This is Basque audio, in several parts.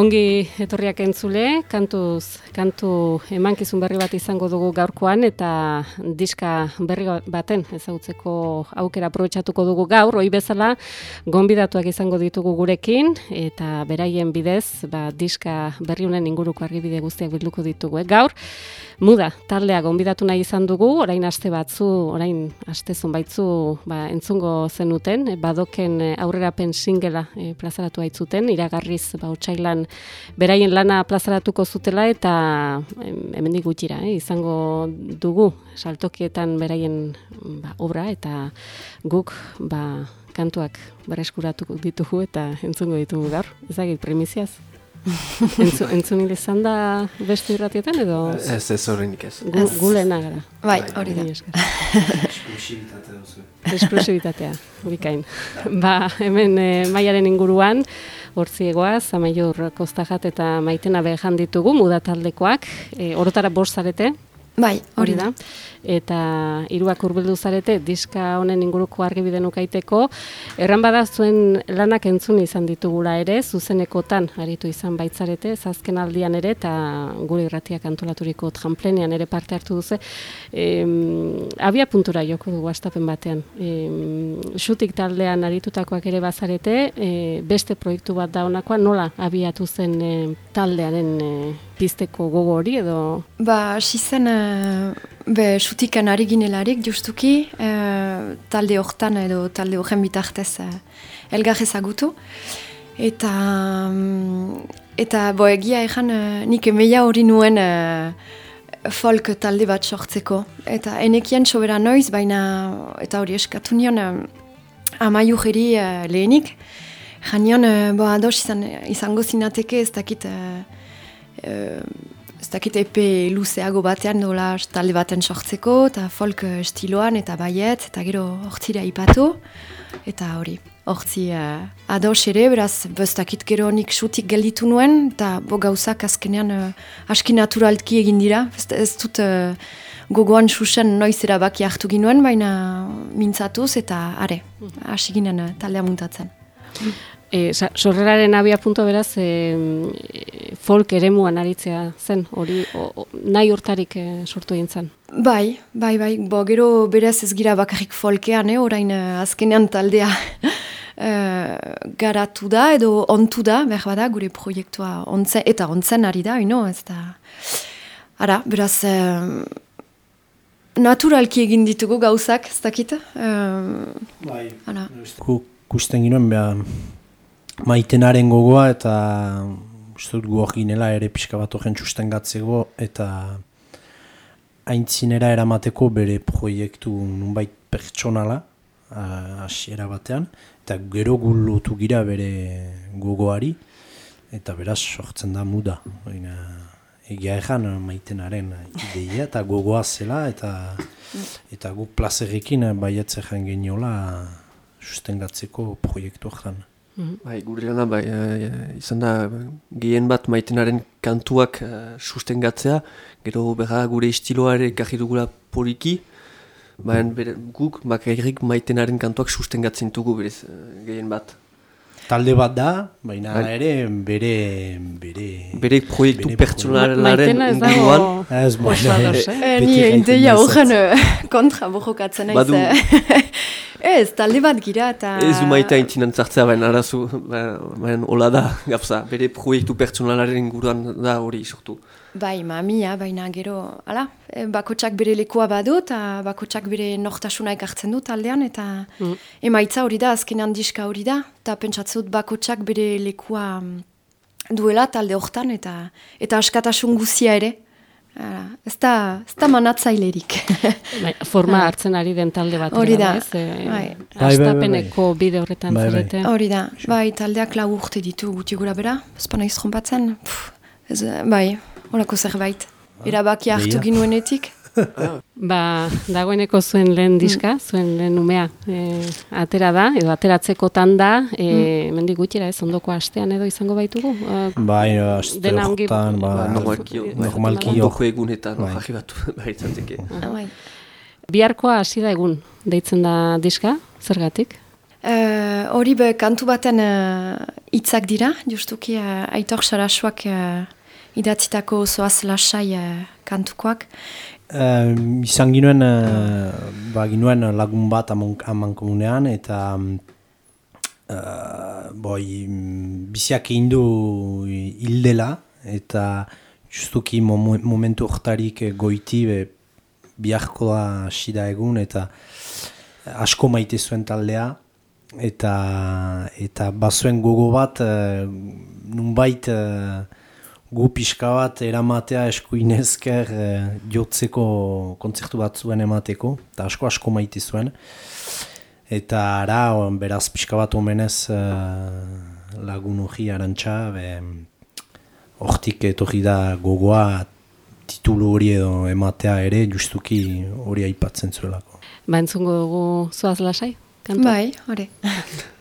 Ongi etorriak entzule, kantuz, kantu emankizun berri bat izango dugu gaurkoan eta diska berri baten ezagutzeko aukera aprobetxatuko dugu gaur, hoi bezala gonbidatuak izango ditugu gurekin eta beraien bidez ba, diska berri honen inguruko argibide guztiak bilduko ditugu. Eh? Gaur, muda, taldea gonbidatu nahi izan dugu, orain aste batzu, orain aste zonbaitzu ba, entzungo zenuten, badoken aurrerapen singela e, plazaratu haitzuten, iragarriz ba, otxailan beraien lana plazaratuko zutela eta hemendik gutxira eh, izango dugu saltokietan beraien ba, obra eta guk ba, kantuak berreskuratuko ditugu eta entzungo ditugu gaur. Ezagik primiziaz. Entzu, entzun izan da beste irratietan edo? Ez, ez horrenik ez. Gu, gulena gara. Bai, hori da. Esklusibitatea, bikain. Ba, hemen e, maiaren inguruan, hortziegoaz, amaiur kostajat eta maitena behan ditugu, mudataldekoak, e, orotara bost zarete, Bai, hori da. Eta hiruak hurbildu zarete diska honen inguruko argibide nukaiteko, erran bada zuen lanak entzun izan ditugula ere, zuzenekotan aritu izan baitzarete, zazken aldian ere, eta gure irratiak antolaturiko tramplenean ere parte hartu duze. E, abia puntura joko dugu astapen batean. E, xutik taldean aritutakoak ere bazarete, e, beste proiektu bat da honakoa, nola abiatu zen e, taldearen e, pizteko gogo hori edo? Ba, hasi zen, uh, be, sutikan ari ginelarik, justuki, uh, talde hortan edo talde horren bitartez uh, elgar ezagutu. Eta, um, eta bo, egia ezan, nik emeia hori nuen uh, folk talde bat sortzeko. Eta enekien sobera noiz, baina, eta hori eskatu nion, uh, amaiu jeri uh, lehenik. Janion, bo, ados izan, izango zinateke ez dakit... Uh, ez dakit epe luzeago batean dola talde baten sortzeko, eta folk estiloan eta baiet, eta gero hortzira ipatu, eta hori, hortzi uh, ados ere, beraz, ez dakit gero nik sutik gelditu nuen, eta bo gauzak azkenean uh, aski naturaltki egin dira, ez, ez dut uh, gogoan susen noiz erabaki hartu ginuen, baina mintzatuz eta are, hasi ginen uh, taldea muntatzen. E, sorreraren abia punto beraz, e, folk eremuan aritzea zen, hori nahi urtarik e, sortu egin zen? Bai, bai, bai, bo, gero berez ez gira bakarrik folkean, eh, orain uh, azkenean taldea uh, garatu da edo ontu da, behar bada, gure proiektua ontzen, eta ontzen ari da, ino, ez da, ara, beraz, uh, naturalki egin ditugu gauzak, ez dakit? Uh, bai, kusten ginoen behar, maitenaren gogoa eta uste dut guak ginela ere pixka bat horren txusten gatzego eta haintzinera eramateko bere proiektu nunbait pertsonala hasiera batean. Eta gero gulutu gira bere gogoari. Eta beraz sortzen da muda. Baina, egia ezan maitenaren ideia eta gogoa zela eta eta gu plazerrekin baiatzen geniola sustengatzeko proiektu Mhm. Bai, gure gana, bai, e, izan da, gehien bat maitenaren kantuak uh, sustengatzea, gero berra gure istiloa ere dugula poliki, baina guk bakarrik maitenaren kantuak sustengatzen dugu berez, gehien bat. Talde bat da, baina bai. ere bere... Bere, bere proiektu pertsonalaren inguruan. Ez, baina... Ni ideia horren kontra bojokatzen naiz. Ez, talde bat gira eta... Ez du maita intzinan zartzea baina arazu, baina hola da, gafza, bere proiektu pertsonalaren inguruan da hori sortu. Bai, mamia, baina gero, ala, eh, bakotsak bere lekoa badu eta bakotsak bere nortasuna ekartzen du taldean eta mm. emaitza hori da, azkenan diska hori da, eta pentsatzut bakotsak bere lekoa mm, duela talde hortan eta eta askatasun guzia ere. Ez da, ez da manatzailerik. Bai, forma hartzen ari den talde bat. Hori da. Ez, e, bai. Astapeneko bide horretan bai, zarete. Hori da. Bai, taldeak lau urte ditu guti gura bera. Ez pana iztrompatzen. Ez, bai, horako zerbait. Erabaki hartu ginuenetik. ba, dagoeneko zuen lehen diska, mm. zuen lehen umea, e, atera da, edo ateratzeko tanda, e, mm. mendik gutxera ez, ondoko astean edo izango baitugu? bai, aste horretan, ba, normalki, normalki, ondoko egunetan, bai. jarri batu, bai, bai. Biharkoa hasi da egun, deitzen da diska, zergatik? Uh, hori be, kantu baten hitzak dira, justuki uh, aitor sarasuak uh, idatzitako zoaz lasai uh, kantukoak. Uh, izan ginuen, uh, ba, ginuen lagun bat aman komunean, eta uh, boi, biziak egin du hildela, eta justuki momentu hortarik goiti be, biharko da sida egun, eta asko maite zuen taldea, eta eta bazuen gogo bat, uh, nunbait, gu pixka bat eramatea eskuinezker e, jotzeko kontzertu bat zuen emateko, eta asko asko maite zuen. Eta ara, beraz pixka bat omenez e, lagun hori arantxa, hortik etorri da gogoa titulu hori edo ematea ere, justuki hori aipatzen zuelako. Ba entzungo dugu zuaz lasai? Bai, hori.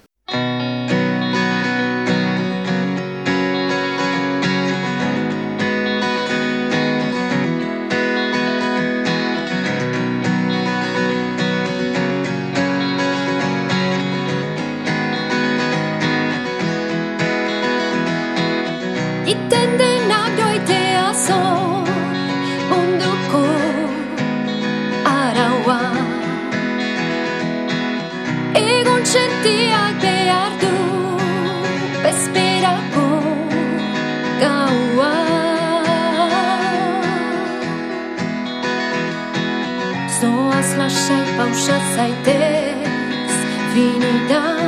Altxa zaitez, finitan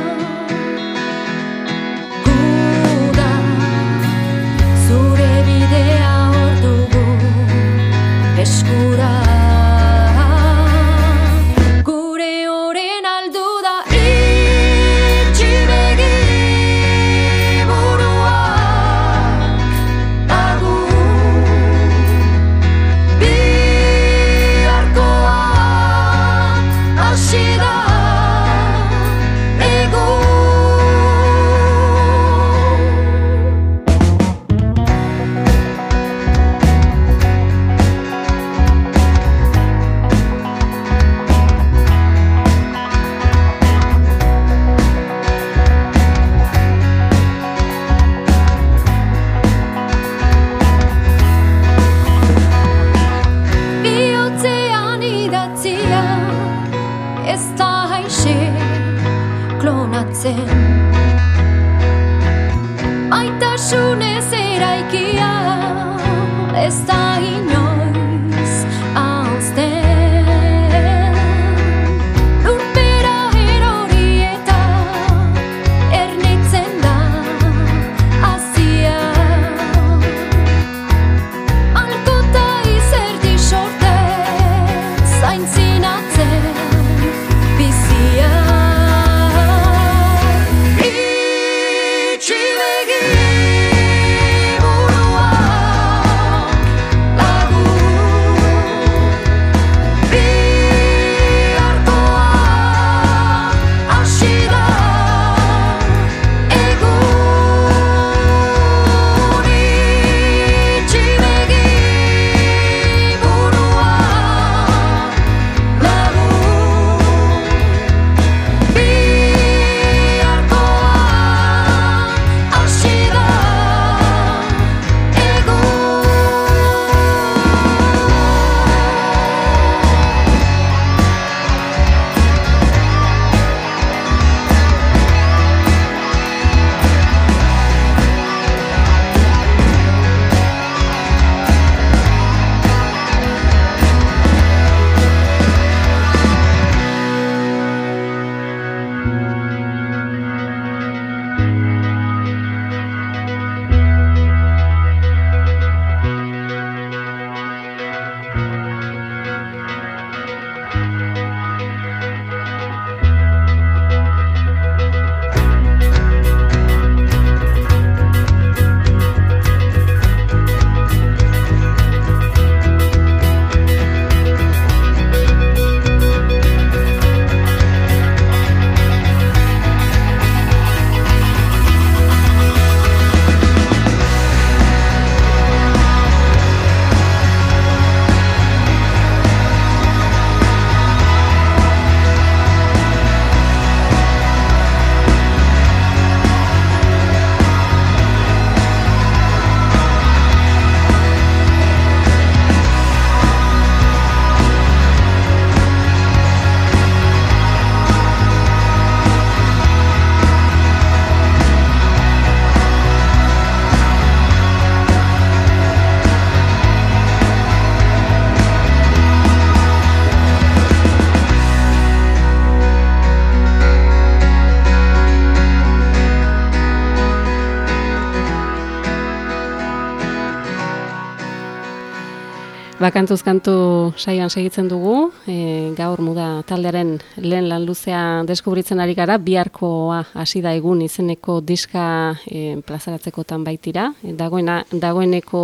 Bakantuz kantu saioan segitzen dugu, e, gaur muda taldearen lehen lan luzea deskubritzen ari gara, biharkoa hasi da egun izeneko diska e, plazaratzekotan baitira, e, dagoena, dagoeneko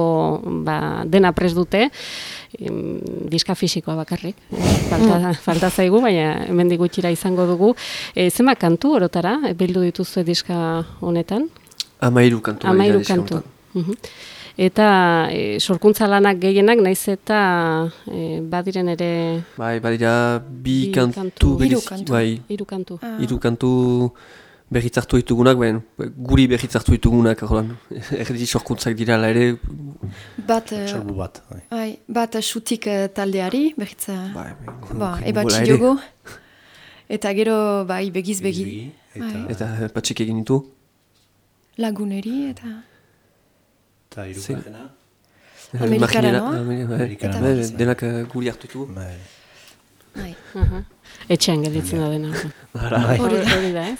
ba, dena pres dute, e, diska fisikoa bakarrik, falta, mm. falta zaigu, baina hemen gutxira izango dugu. E, zema kantu orotara, bildu dituzue diska honetan? Amairu kantu. Amairu kantu. Eta e, sorkuntza lanak gehienak naiz eta e, badiren ere... Bai, badira bi, bi kantu, Iru kantu. Bai, iru kantu. Ah. Kantu behitzartu ditugunak, ben, guri behitzartu ditugunak, holan, erdi sorkuntzak dira ere. Bat, uh, bat, bai. bai. bat sutik uh, taldeari, behitza. Bai, bai, ba, ebatxi diogu. Eta gero, bai, begiz begi. Eta, eta patxik egin ditu. Laguneri, eta eta irugarrena. Amerikara, no? Amerikara, bai, denak eh, guri hartu ditu. Bai. bai. Etxean gelditzen da dena. Hori da, ez?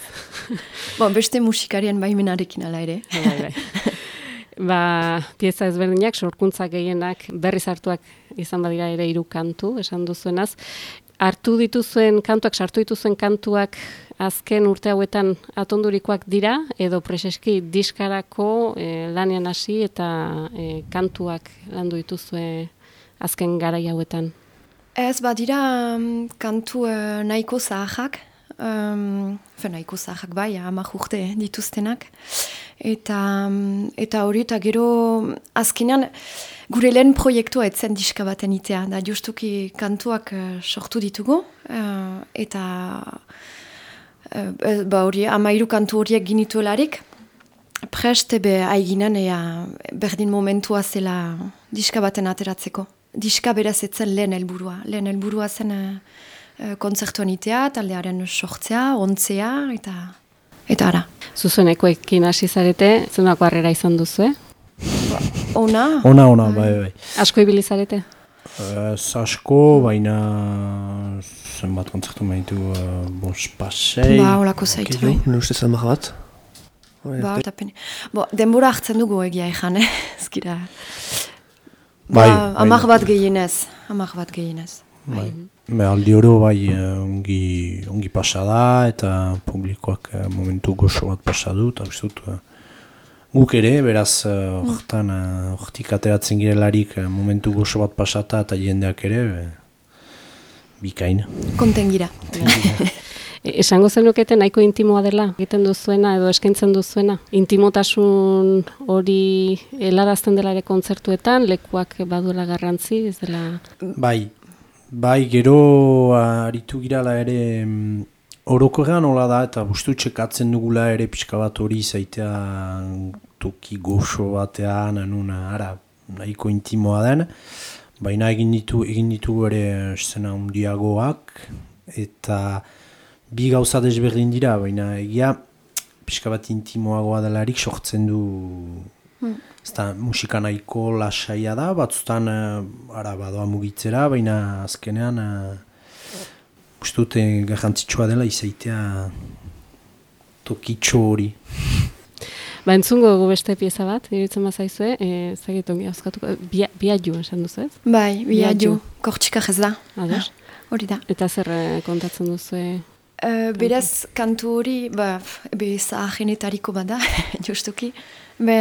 Bon, beste musikarien baimenarekin ala ere. Bai, bai. Ba, pieza ezberdinak, sorkuntzak gehienak berriz hartuak izan badira ere hiru kantu, esan duzuenaz. Hartu dituzuen kantuak, sartu dituzuen kantuak azken urte hauetan atondurikoak dira, edo preseski diskarako e, lanian hasi eta e, kantuak landu dituzue azken garai hauetan. Ez, badira um, kantu uh, nahiko zahak, um, nahiko zahak bai, amak urte dituztenak, eta, um, eta hori eta gero azkenean gure lehen proiektua etzen diska baten itea, da justuki kantuak uh, sortu ditugu, uh, eta e, ba hori, amairu kantu horiek ginituelarik, preste be aiginen ea berdin momentua zela diska baten ateratzeko. Diska beraz etzen lehen helburua. Lehen helburua zen e, kontzertuan itea, taldearen sortzea, ontzea, eta eta ara. Zuzeneko ekin hasi zarete, zenako harrera izan duzu, eh? Ona? Ona, ona, bai, bai. Asko ibili zarete? Asko, baina zenbat kontzertu mahitu uh, bos pasei. Ba, holako zaitu. Bai. Ne uste zen bat? Ba, eta pene. Bo, denbora hartzen dugu egia ezan, eh? Ezkira. Bai, ba, bai, amak bat gehienez. Amak bat gehienez. Bai. Be, aldi oro bai uh, ongi, ongi pasada eta publikoak uh, momentu goxo bat pasadu eta bizut uh, guk ere, beraz hortan uh, hortik ateratzen girelarik uh, momentu goxo bat pasata eta jendeak ere bikain. Konten gira. E, esango zenukete nahiko intimoa dela, egiten duzuena edo eskaintzen duzuena. Intimotasun hori helarazten dela ere kontzertuetan, lekuak baduela garrantzi, ez dela... Bai, bai, gero aritu girala ere orokorrean hola da, eta bustu txekatzen dugula ere pixka bat hori zaitea toki goxo batean, anuna, ara, nahiko intimoa den. Baina egin ditu egin ditu ere zena hundiagoak eta bi gauza desberdin dira, baina egia pixka bat intimoagoa delarik sortzen du hmm. Zta, musika nahiko lasaia da, batzutan uh, ara badoa mugitzera, baina azkenean uh, ustute garrantzitsua dela izaitea tokitxo hori. Ba, entzungo dugu beste pieza bat, iruditzen mazaizue, e, zagitu ongi azkatuko, biaju esan duzu ez? Bai, biaju, kortxika ez da. Ados? Hori da. Eta zer eh, kontatzen duzu? Uh, berez, kantu hori, ba, be zahagenetariko bada, justuki. Be,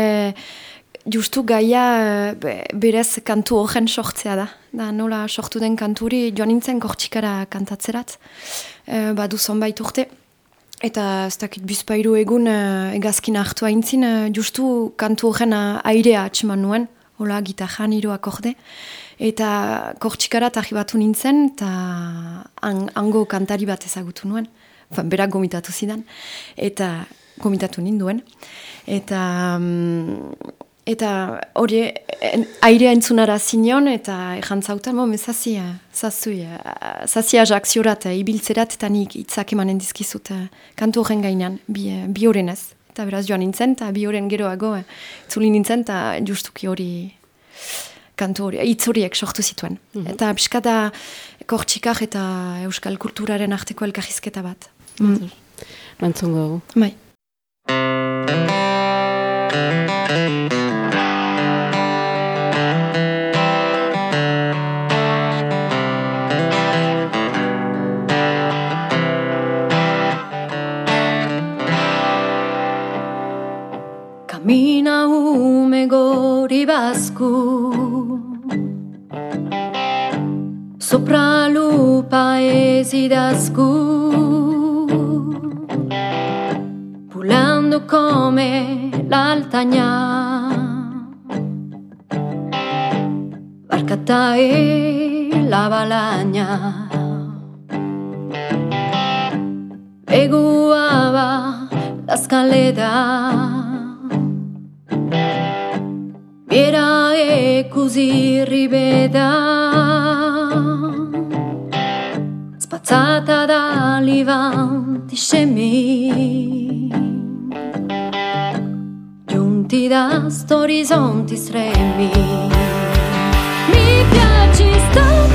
justu gaia, be, berez kantu horren sortzea da. Da, nola sortu den kantu hori, joan nintzen kortxikara kantatzerat. Uh, ba, duzon baitu urte. Eta ez dakit bizpairu egun uh, egazkin hartu haintzin, uh, justu kantu horren airea atxeman nuen, hola gitarran hiru akorde. Eta kortxikarat ahibatu nintzen, eta hango kantari bat ezagutu nuen, berak gomitatu zidan, eta gomitatu ninduen. Eta um, Eta hori airea entzunara zinion eta ejantzautan, mo, zazia, zazia, zazia jakziorat, ibiltzerat eta nik itzak emanen dizkizut kantu horren gainan, bi, bi horren ez. Eta beraz joan nintzen, eta bi horren geroago, zuli nintzen, eta justuki hori kantu hori, itz horiek sortu zituen. Mm -hmm. Eta pixka da kortxikak eta euskal kulturaren arteko elkarrizketa bat. Mm. Bantzungo. Bai. lume colori sopra lo paesi d'asco pulando come l'altagna. Barcatta e la valagna. Eguaba la escalera Era e così riveda Spazzata da livanti scemi Giunti da sto orizzonti stremi. Mi piace sta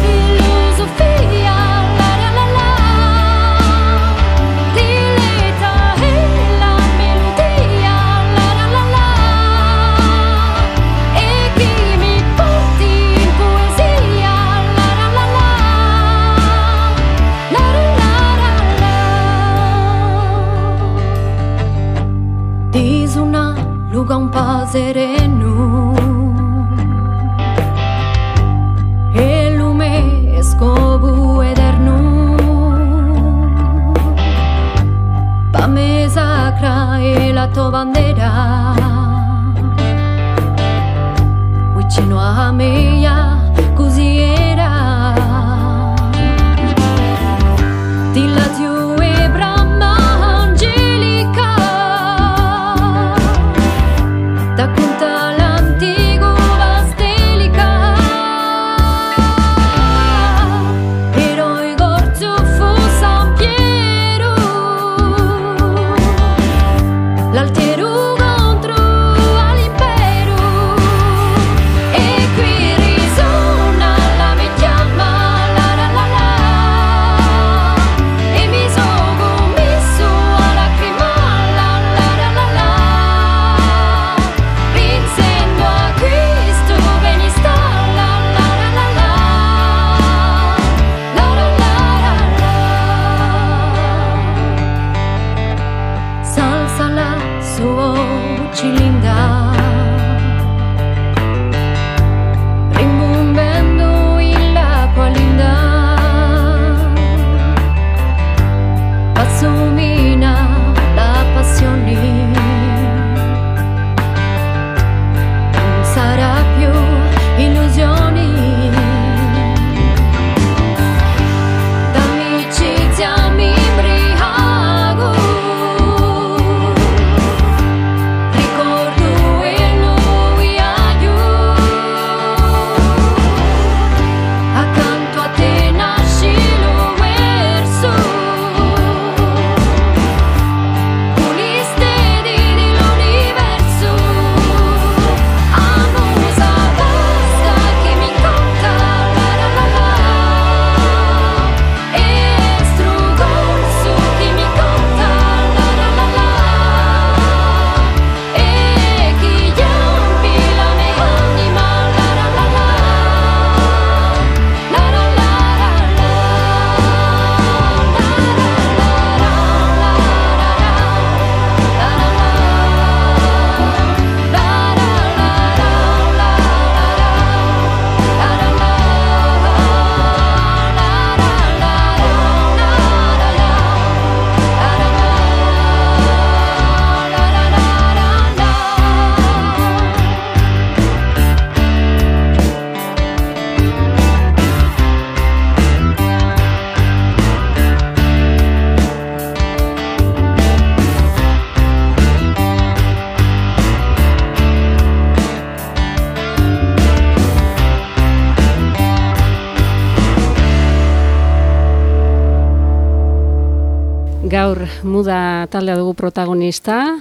gaur muda taldea dugu protagonista,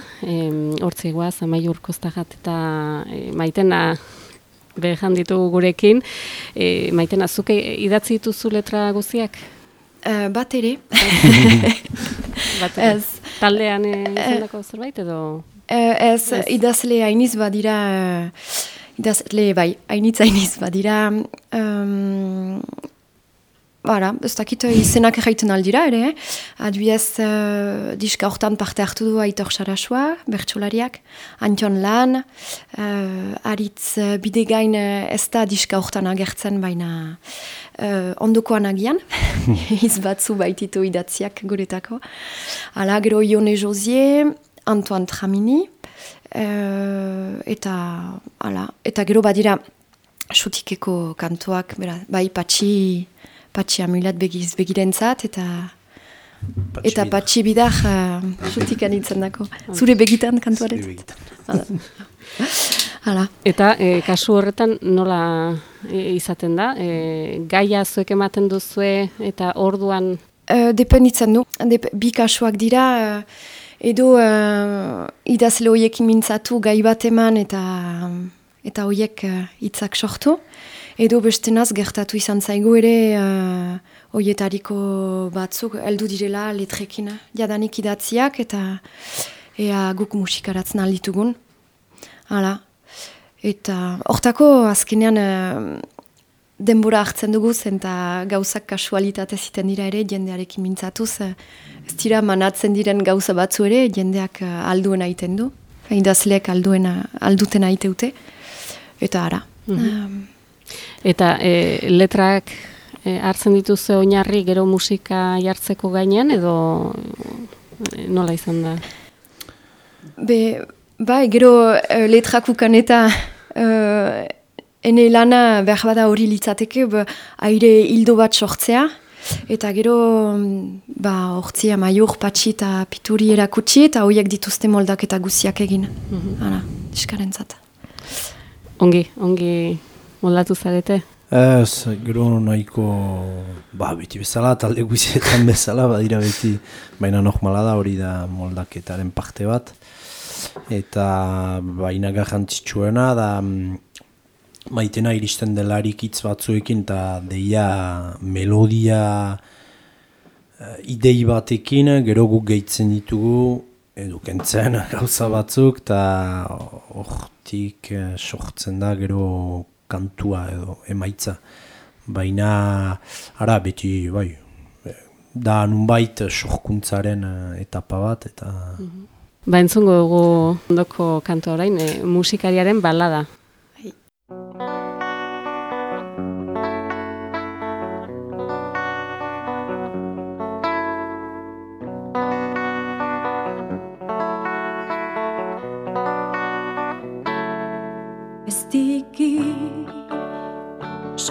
hortzi e, guaz, amaiur kostagat eta e, maitena behan ditugu gurekin. E, maitena, zuke idatzi dituzu letra guziak? Uh, bat ere. bat ere. Ez. Taldean izandako uh, zerbait edo? Uh, ez, ez, idazle hainiz badira, idazle bai, hainitz hainiz badira, um, Bara, ez dakit izenak erraiten aldira ere, eh? Adbiaz, uh, diska hortan parte hartu du Aitor Sarasua, bertsolariak, Antion Lan, uh, aritz uh, bidegain ez da diska hortan agertzen, baina uh, ondokoan agian, izbatzu baititu idatziak guretako. Ala, gero Ione Josie, Antoine Tramini, uh, eta, ala, eta gero badira, sutikeko kantuak, bera, bai patxi, patxi amulat begiz begirentzat, eta patxi eta patxi bidar uh, sutik anitzen dako. Zure begitan kantuaret? Zure begitan. Hala. Eta e, kasu horretan nola e, izaten da? E, gaia zuek ematen duzue eta orduan? E, dependitzen du. Dep bi kasuak dira, edo uh, idazle horiekin mintzatu gai bat eman eta eta horiek hitzak uh, sortu. Edo bestenaz gertatu izan zaigu ere uh, oietariko batzuk heldu direla letrekin jadanik idatziak eta ea guk musikaratzen alditugun. Hala. Eta hortako azkenean uh, denbora hartzen dugu zen eta gauzak kasualitate ziten dira ere jendearekin mintzatuz. Uh, ez dira manatzen diren gauza batzu ere jendeak uh, alduen aiten du. Idazleak alduen alduten aiteute. Eta ara. Mm Eta e, letrak e, hartzen dituzu oinarri gero musika jartzeko gainean edo e, nola izan da? Be, bai, gero e, letrakukan eta e, ene lana behar bada hori litzateke aire hildo bat sortzea. Eta gero, ba, ortsia maior, patxi eta pituri erakutsi, eta horiek dituzte moldak eta guziak egin. Mm -hmm. Ongi, ongi moldatu zarete? Ez, gero nahiko, ba, beti bezala, talde guzietan bezala, badira beti, baina normala da hori da moldaketaren parte bat. Eta baina garrantzitsuena da mm, maitena iristen delarik hitz batzuekin eta deia melodia uh, idei batekin, gero guk gehitzen ditugu, edukentzen gauza batzuk, eta hortik uh, sortzen da gero kantua edo emaitza. Baina, ara, beti, bai, da nunbait sorkuntzaren eh, etapa bat, eta... Mhm. Ba, entzungo dugu ondoko kantu orain, e, musikariaren balada.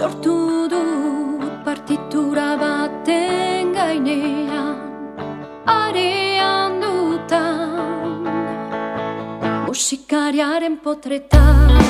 Sortu dut partitura baten gainean arean dutan musikariaren potretan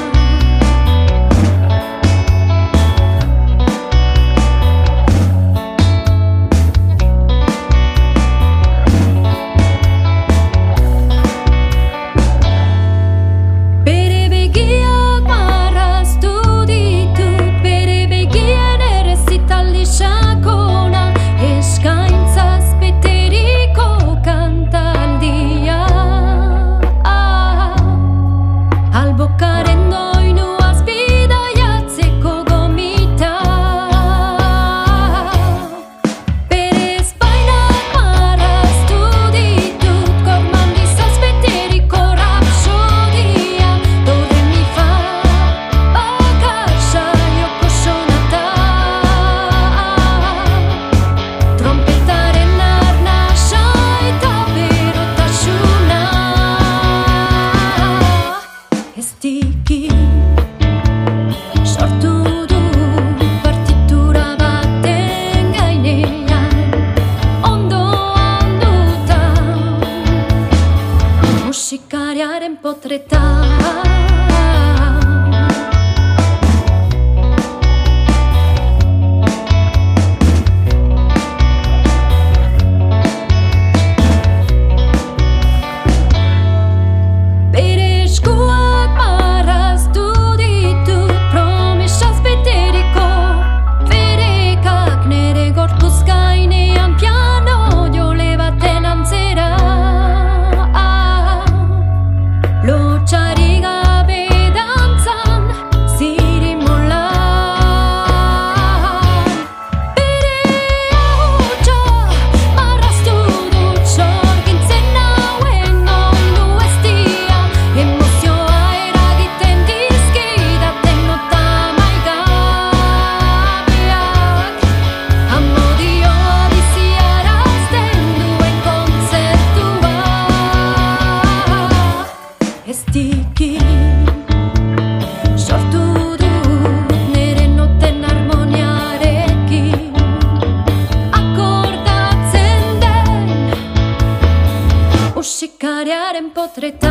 hasret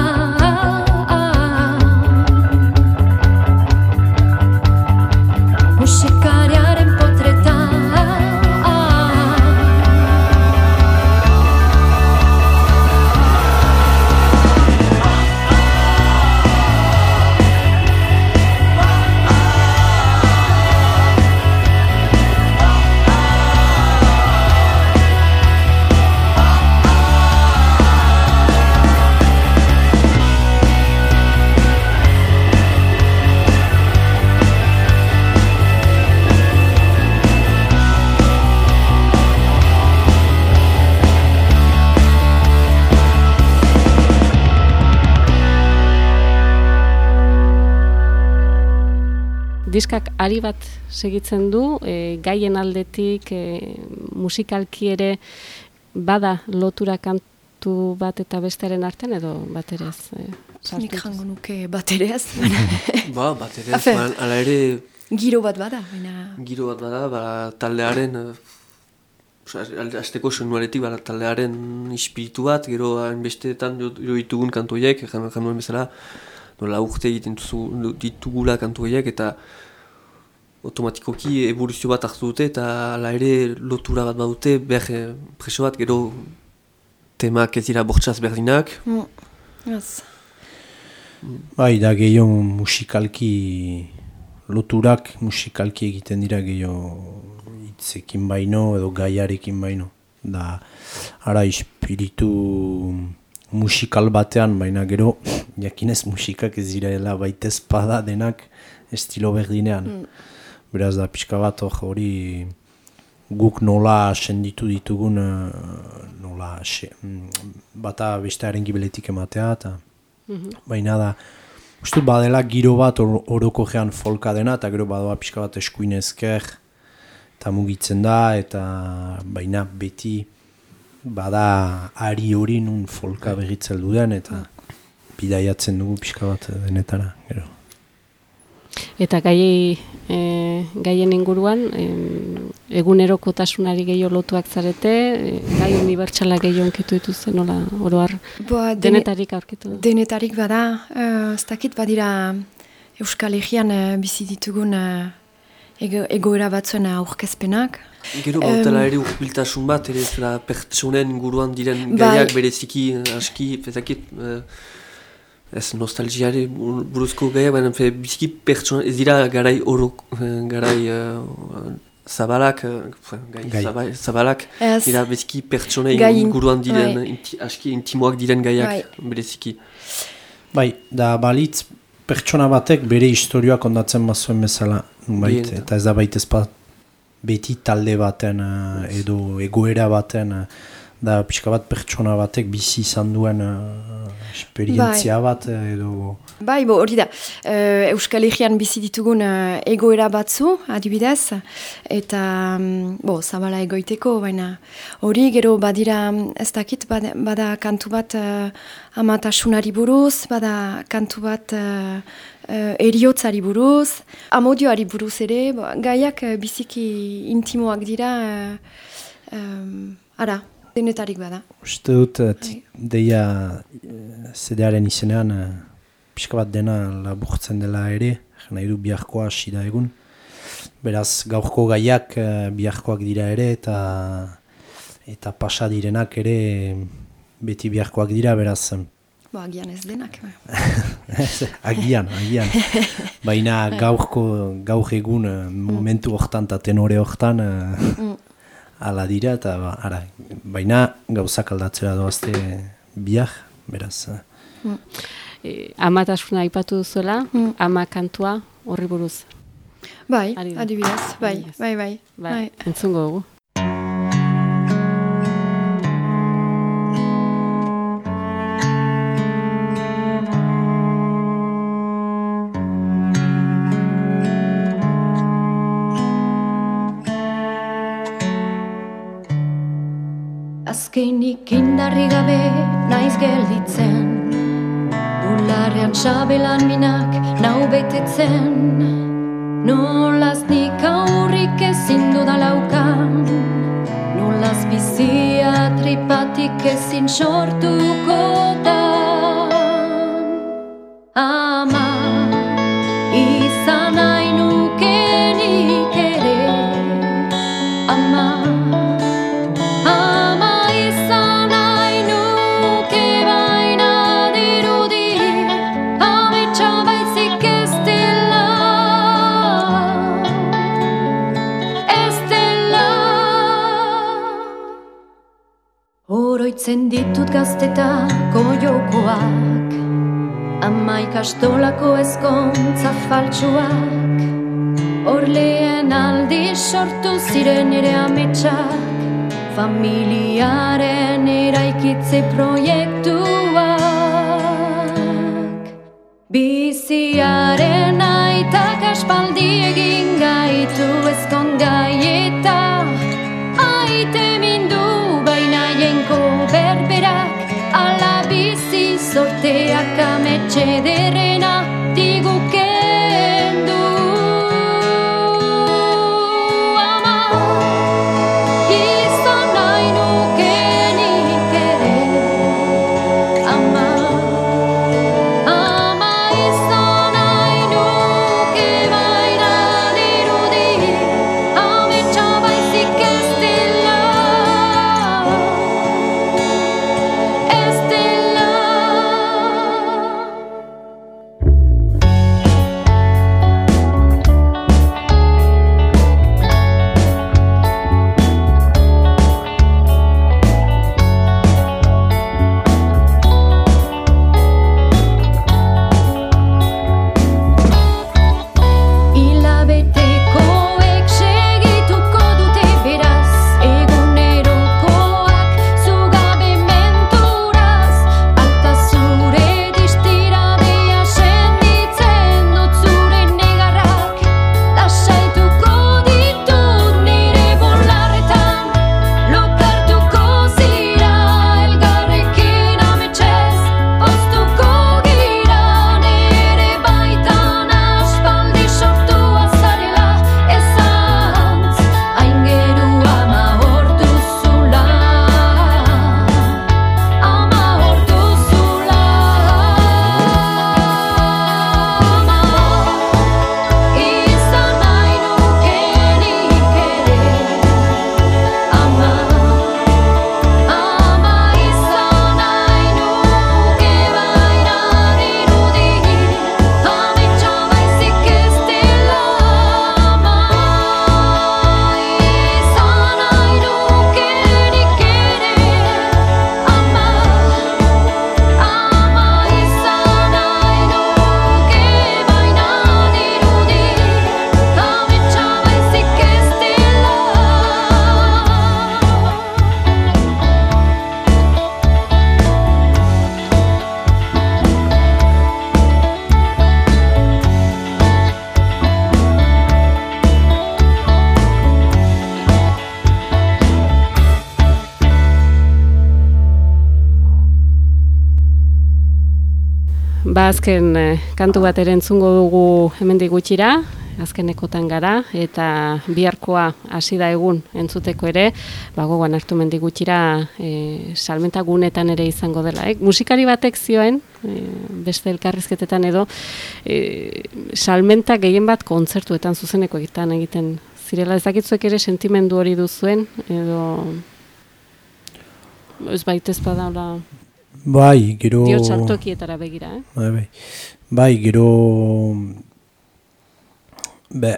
ari bat segitzen du, e, gaien aldetik, e, musikalki ere bada lotura kantu bat eta bestearen artean edo baterez? E, Nik jango nuke baterez. ba, baterez, ala ere... Giro bat bada. Baina... Giro bat bada, ba, taldearen... Azteko sonuaretik, ba, taldearen ispiritu bat, gero hainbesteetan jo, jo ditugun kantoiek, jan, jan bezala, nola urte egiten ditugula kantoiek, eta automatikoki evoluzio bat hartu dute eta ala ere lotura bat badute behar eh, preso bat gero temak ez dira bortxaz berdinak. Mm. Yes. Bai, da gehiago musikalki loturak musikalki egiten dira gehiago hitzekin baino edo gaiarekin baino. Da, ara espiritu musikal batean, baina gero, jakinez musikak ez dira baitez pada denak estilo berdinean. Mm. Beraz da pixka bat hori guk nola senditu ditugun uh, nola se, mm, bata bestearen gibeletik ematea eta mm baina da uste badela giro bat or, oroko gean folka dena eta gero badoa pixka bat eskuinezker eta mugitzen da eta baina beti bada ari hori nun folka begitzel duden eta bidaiatzen dugu pixka bat denetara gero. Eta gai, e, gaien inguruan, e, egunerokotasunari gehiago lotuak zarete, e, gai unibertsala gehiago onkitu dituzten, nola, oroar, ba, denetarik aurkitu? Denetarik bada, uh, ez dakit badira Euskal Herrian uh, bizi ditugun uh, egoera batzuen aurkezpenak. Gero bautela um, ere urbiltasun bat, ere pertsonen inguruan diren bai. gaiak bereziki, aski, fezakit, ez nostalgiare buruzko gaia, baina biziki pertsona, ez dira garai oro, garai uh, zabalak, gai, gai. zabalak, ez dira biziki pertsona inguruan diren, bai. inti, aski intimoak diren gaiak bai. bereziki. Bai, da balitz pertsona batek bere historioak ondatzen bazuen bezala, bait, eta ez da baita ezpat beti talde baten edo egoera baten da pixka bat pertsona batek bizi izan duen uh, esperientzia bai. bat eh, edo... Bai, bo, hori da, uh, Euskal Herrian bizi ditugun uh, egoera batzu, adibidez, eta, um, bo, zabala egoiteko, baina hori gero badira, ez dakit, bada, bada kantu bat uh, amatasunari buruz, bada kantu bat uh, uh, eriotzari buruz, amodioari buruz ere, bo, gaiak uh, biziki intimoak dira, uh, um, ara, Denetarik bada. Uste dut, eh, bai. deia eh, zedearen izenean, uh, pixka bat dena laburtzen dela ere, nahi du biharkoa hasi da egun. Beraz, gaurko gaiak uh, biharkoak dira ere, eta eta pasa direnak ere beti biharkoak dira, beraz. Bo, agian ez denak. agian, agian. Baina gaurko, gaur egun momentu hortan eta tenore hortan, mm ala dira eta ba, ara, baina gauzak aldatzera doazte biak, beraz. Mm. E, amatasuna aipatu duzuela, mm. ama kantua horri buruz. Bai, adibidez, bai, bai, bai. bai. bai. Entzungo dugu. Indarri gabe naiz gelditzen. Bularrean sabelan minak nau betetzen. Nolaz nik aurrik ezin dudalaukan Nolaz bizia tripatik ezin sortuko ezkontza faltsuak Orleen aldi sortu ziren ere ametsak. Familiaren eraikitze proiektuak. Biziaren aitak aspaldi egin gaitu ezkon gaieta. Aite mindu baina jenko berberak Ala bizi sorteak ametxe derrena azken eh, kantu bat ere entzungo dugu hemendik gutxira, azkenekotan gara eta biharkoa hasi da egun entzuteko ere, ba gogoan hartu mendik gutxira e, salmenta gunetan ere izango dela. Eh? Musikari batek zioen, e, beste elkarrizketetan edo, e, salmenta gehien bat kontzertuetan zuzeneko egiten egiten zirela. Ez dakitzuek ere sentimendu hori duzuen, edo ez baitez badaula Bai, gero... dio txartokietara begira, eh? Bai, bai. Bai, gero... Be,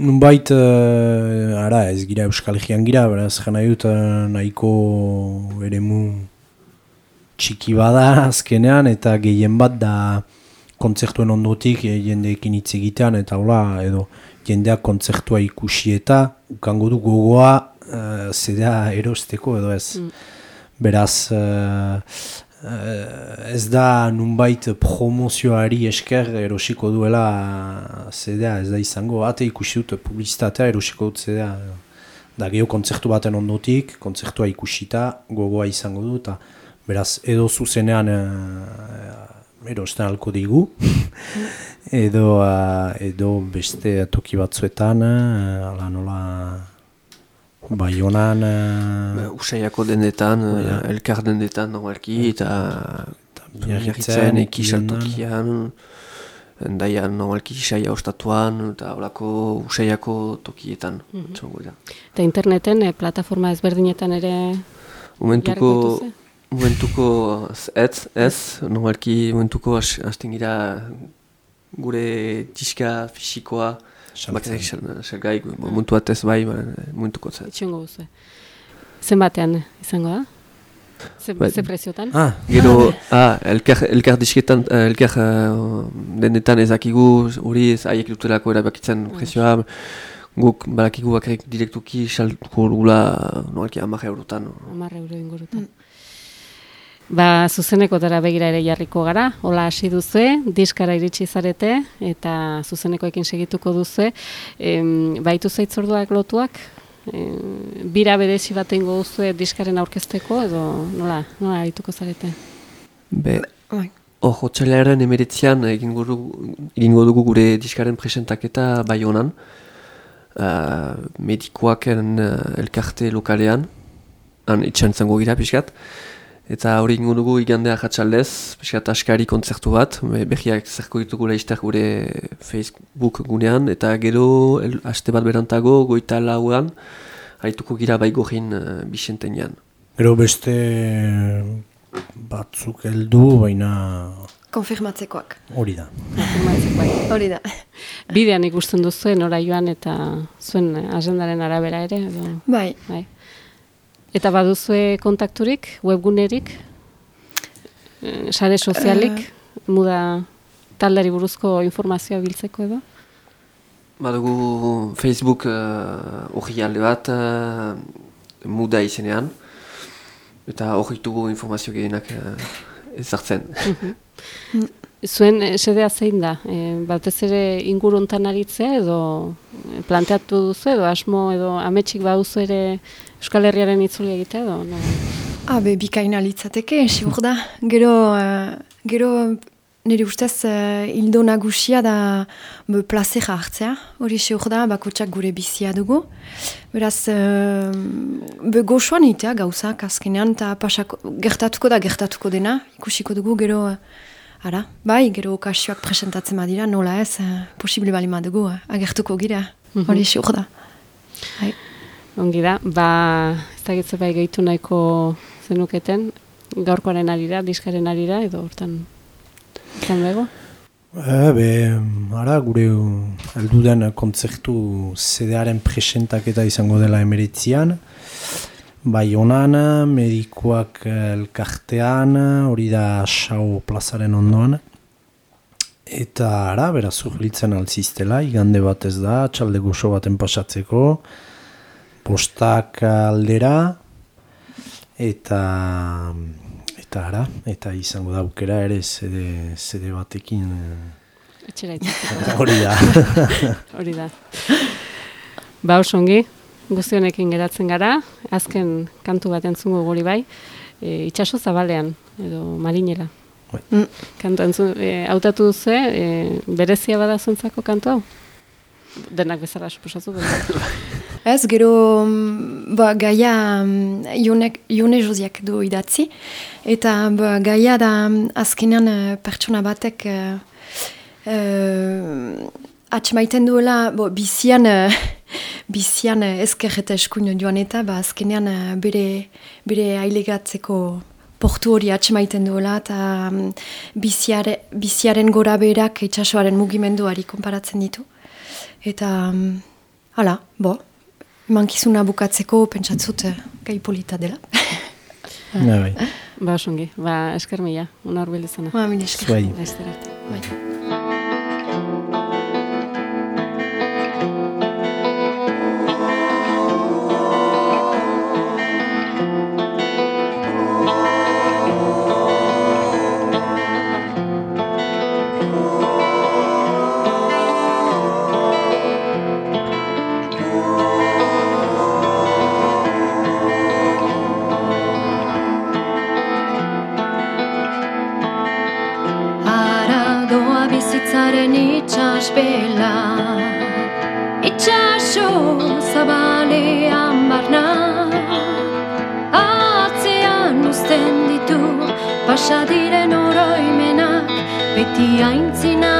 nunbait, uh, ara, ez gira Euskal Herrian gira, beraz, jana dut uh, nahiko eremu txiki bada azkenean, eta gehien bat da kontzertuen ondotik eh, jendeekin hitz egitean, eta hola, edo jendeak kontzertua ikusi eta ukango du gogoa uh, zedea erosteko, edo ez. Beraz, uh, uh, ez da nunbait promozioari esker erosiko duela zedea, ez da izango, ate ikusi dut publizitatea erosiko dut zedea. Da geho kontzertu baten ondotik, kontzertua ikusita, gogoa izango du, eta beraz, edo zuzenean uh, erosten alko digu, edo, uh, edo beste toki batzuetan, ala nola, Baionan... Uh, Usaiako dendetan, Ja. uh, elkar dendetan normalki, eta Biarritzen, ekisaltokian, endaian normalki isaia ostatuan, eta holako usaiako tokietan. Mm da. Eta interneten, eh, plataforma ezberdinetan ere Momentuko, momentuko ez, ez, normalki momentuko has- hasten gira gure diska fisikoa, Saltzen. bakizak salgai, momentu bat ez bai, ba, momentuko ez. Itxengo duzu. Zenbatean izango da? Ze, Bai. ze preziotan? Ah, Gero, ah, elkar, elkar disketan, eh, elkar uh, denetan ezakigu, hori ez haiek dutelako erabakitzen prezioa, guk balakigu bakarrik direktuki saltuko dugula noalki amarra eurotan. Amar euro ingurutan. Ba, zuzenekotara begira ere jarriko gara, hola hasi duzue, diskara iritsi zarete, eta zuzenekoekin segituko duzue. Em, baitu zaitzorduak lotuak, em, bira berezi bat ingo duzue diskaren aurkezteko, edo nola, nola arituko zarete? Be, hor, hotxelearen emeretzian egingo dugu, egingo dugu gure diskaren presentaketa bai honan, uh, medikoaken uh, elkarte lokalean, han itxan zango gira pixkat, eta hori egingo dugu igandea jatxaldez, pixkat askari kontzertu bat, be- berriak zerko ditugu laizter gure Facebook gunean, eta gero el, aste bat berantago, goita lauan, haituko gira bai gorin uh, bisentenean. gero beste batzuk heldu, baina Konfirmatzekoak. hori da. Konfirmatzeko bai. Hori da. Bidean ikusten duzu nora joan eta zuen agendaren arabera ere, edo... Bai. Bai. Eta baduzue kontakturik, webgunerik, eh, sare sozialik, muda taldari buruzko informazioa biltzeko edo? Badugu Facebook uh, hori alde bat uh, muda izenean eta hori ditugu informazio gehienak uh, ezartzen. Zuen eh, sedea zein da? E, batez ere inguruntan aritzea edo planteatu duzu edo asmo edo ametsik baduzu ere Euskal Herriaren itzuli egitea edo? No? Habe, bikaina litzateke, sigur da. Gero, eh, gero nire ustez uh, hildo nagusia da be, plazera hartzea. Hori sigur da, bakotsak gure bizia dugu. Beraz, uh, be goxoan itea gauzak azkenean, eta gertatuko da gertatuko dena, ikusiko dugu gero... eh, Ara, bai, gero okasioak presentatzen badira, nola ez, uh, posible bali madugu, uh, agertuko gira, hori sigur da. Bai. Ongi da, ba, ez da gitze bai gehitu nahiko zenuketen, gaurkoaren arira, diskaren arira, edo hortan, hortan bego? E, be, ara, gure heldu den kontzertu zedearen presentaketa izango dela emeritzian. Bai honan, medikoak elkartean, hori da Sao plazaren ondoan. Eta ara, beraz urlitzen altziztela, igande bat ez da, txalde goxo baten pasatzeko, postak aldera, eta eta ara, eta izango da aukera ere zede, zede batekin eh, Etxera hori da. Hori da. Ba, oso ongi, guztionekin geratzen gara, azken kantu bat entzungo guri bai, e, itxaso zabalean, edo marinela. Bai. Mm. Kantu entzun, e, hautatu duzu, e, berezia bada zuntzako kantu hau? Denak bezala suposatu. Ez, gero, mm, ba, gaia mm, Ione, Ione Josiak du idatzi, eta ba, gaia da mm, azkenean eh, pertsona batek uh, uh, atxemaiten duela, bo, bizian, uh, bizian uh, ezker eta eskuin joan eta ba, azkenean eh, bere, bere ailegatzeko portu hori atxemaiten duela, eta mm, biziare, biziaren gora berak itxasoaren mugimenduari konparatzen ditu. Eta, mm, hala, bo, mankizuna bukatzeko pentsatzut gai polita dela. Ja, bai. ba, ongi, ba, esker mila, una horbil izana. Ba, mila esker. Zuei. Laster itxaspela Itxaso zabalean barna Atzean uzten ditu pasadiren oroimenak Beti aintzinari